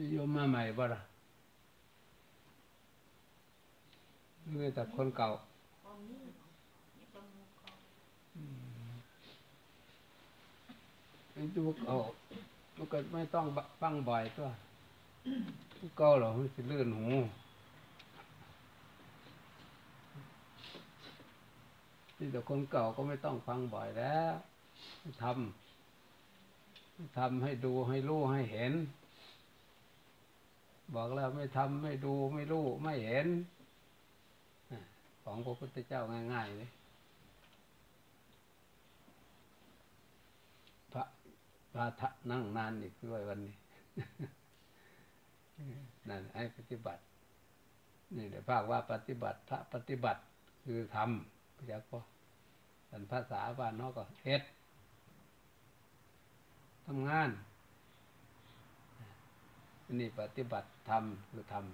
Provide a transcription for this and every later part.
นิยมมาใหม่บ่ล่ะนี่แต่คนเก่าไอ้ดูเก่ามันก็ไม่ต้องฟังบ่อยตัวเก่าหรอมันจะลื่นหูที่แต่คนเก่าก็ไม่ต้องฟังบ่อยแล้วทำทำให้ดูให้รู้ให้เห็น บอกแล้วไม่ทำไม่ดูไม่รู้ไม่เห็นของพระพุทธเจ้าง่ายๆเลยพระพระทะนั่งนานอีกด้วยวันนี้นั่นให้ปฏิบัติ นี่เดี๋ยวภาคว่าปฏิบัติพระปฏิบัติคือทำพยากรสันภาษาบ้านนอกก็เฮ็ดทำงาน นี่ปฏิบัติทำคือทำ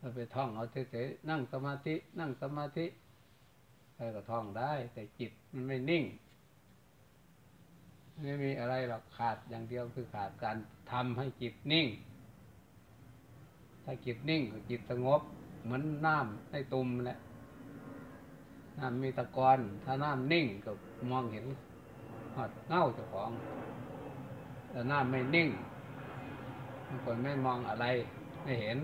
ถ้าไปท่องเอาเฉยๆนั่งสมาธิ นั่งสมาธิใครก็ท่องได้ แต่จิตมันไม่นิ่ง ไม่มีอะไรหรอกขาดอย่างเดียวคือขาดการทำให้จิตนิ่ง ถ้าจิตนิ่งก็จิตสงบ เหมือนน้ำในตุ่มแหละน้ำมีตะกอนถ้าน้ำนิ่งก็มองเห็นหอดเงาเจ้าของ แต่น้ำไม่นิ่งบางคนไม่มองอะไรไม่เห็น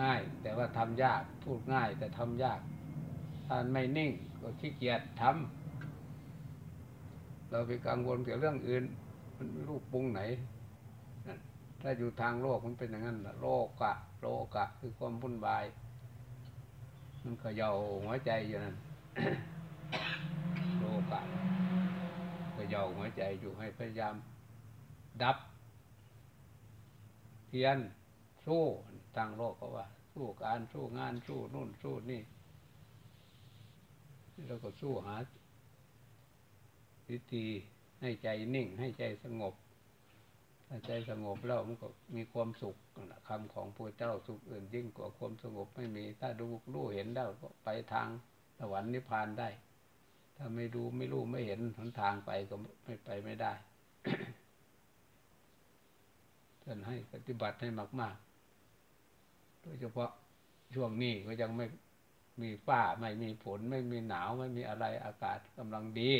ง่ายแต่ว่าทำยากพูดง่ายแต่ทำยากถ้าไม่นิ่งก็ขี้เกียจทำเราไปกังวลเกี่ยวเรื่องอื่น มันรูปปรุงไหนถ้าอยู่ทางโลกมันเป็นอย่างนั้นโลกะโลกะ คือความวุ่นวาย มันก็เยาหัวใจอยู่นั่นโลกะ ก็เยาหัวใจอยู่ให้พยายาม ดับ เทียนสู้ทางโลกเขาว่า สู้การสู้งานสู้นู่นสู้นี่แล้วก็สู้หาวิธีให้ใจนิ่ง ให้ใจสงบถ้าใจสงบแล้วมันก็มีความสุขคำของพระเจ้าสุขอื่นยิ่งกว่าความสงบไม่มี ถ้าดูรู้เห็นแล้วก็ไปทางสวรรค์นิพพานได้ ถ้าไม่ดูไม่รู้ไม่เห็นหนทางไปก็ไม่ไปไม่ได้ท่านให้ปฏิบัติให้มาก ๆ โดยเฉพาะช่วงนี้ก็ยังไม่มีฝ้าไม่มีฝนไม่มีหนาวไม่มีอะไรอากาศกำลังดี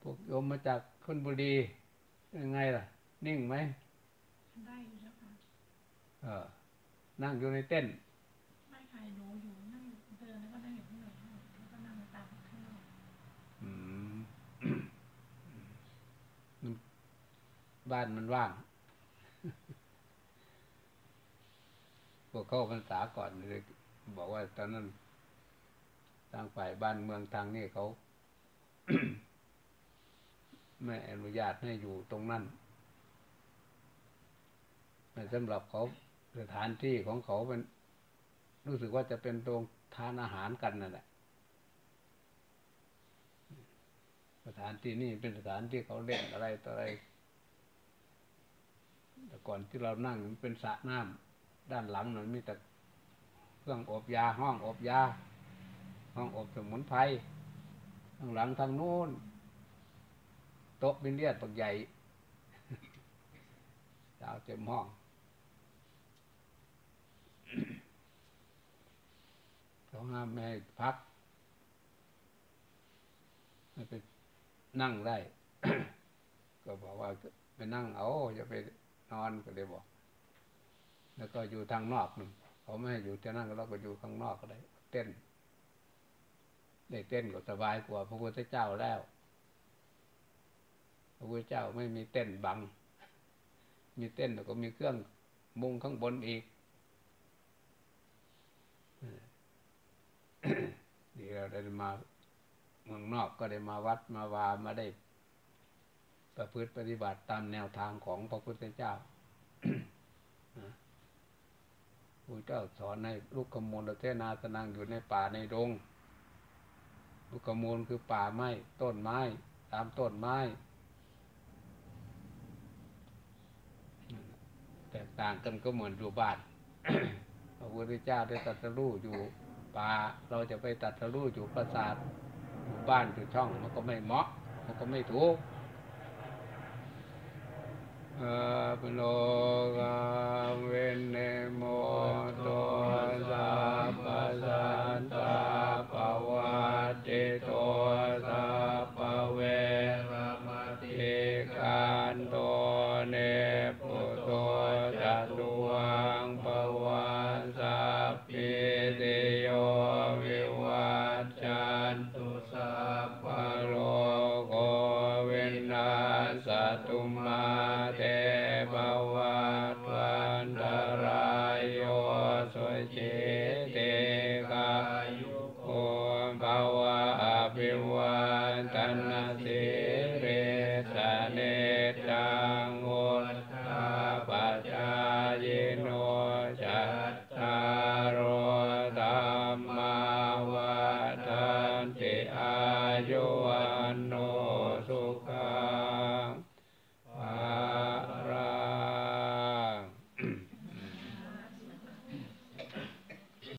พวกโยมมาจากคนบุรียังไงล่ะ นิ่งไหม ได้อยู่แล้วค่ะเออ นั่งอยู่ในเต้นไม่ใครรู้อยู่นั่งเดินแล้วก็นั่งอยู่ข้างในแล้วก็นั่งตามข้างนอกอืมบ้านมันว่างพวกเข้าพรรษาก่อนเลยบอกว่าตอนนั้นทางฝ่ายบ้านเมืองทางนี้เขาไม่อนุญาตให้อยู่ตรงนั้นสำหรับเขา สถานที่ของเขาเป็นรู้สึกว่าจะเป็นตรงทานอาหารกันนั่นแหละสถานที่นี่เป็นสถานที่เขาเล่นอะไรต่ออะไร แต่ก่อนที่เรานั่งมันเป็นสระน้ำด้านหลังมันมีแต่เครื่องอบยาห้องอบยา ห้องอบสมุนไพรข้างหลังทางโน้นโต๊ะเป็นเลียดปักใหญ่ดาวเต็มห้อง เขาห้ามไม่ให้พักไม่ไปนั่งได้ ก็บอกว่าไปนั่งเอาอย่าไปนอนก็เลยบอก แล้วก็อยู่ทางนอกนึงเขาไม่ให้อยู่จะนั่งเราก็อยู่ข้างนอกก็ได้ เต้นได้เต้นก็สบายกว่าพระพุทธเจ้าแล้ว พระพุทธเจ้าไม่มีเต้นบัง มีเต้นแล้วก็มีเครื่องมุงข้างบนอีกเดี๋ยวเรา ได้มาเมืองนอกก็ได้มาวัดมาวามาได้ ประพฤติปฏิบัติตามแนวทางของพระพุทธเจ้าพระเจ้าสอนในลูกขมูลเทนาสนังอยู่ในป่าในดงลูกขมูลคือป่าไม้ต้นไม้ ตามต้นไม้ แตกต่างกันก็เหมือนอยู่บ้านบระพุทธเจ้าได้ตรัสรู้อยู่ ป่าเราจะไปตัดสรู้อยู่ปราสาทอยู่บ้านอยู่ช่องมันก็ไม่เหมาะ มันก็ไม่ถูกอะปโนกาเวเนโมโตสาปสันต เตอายุว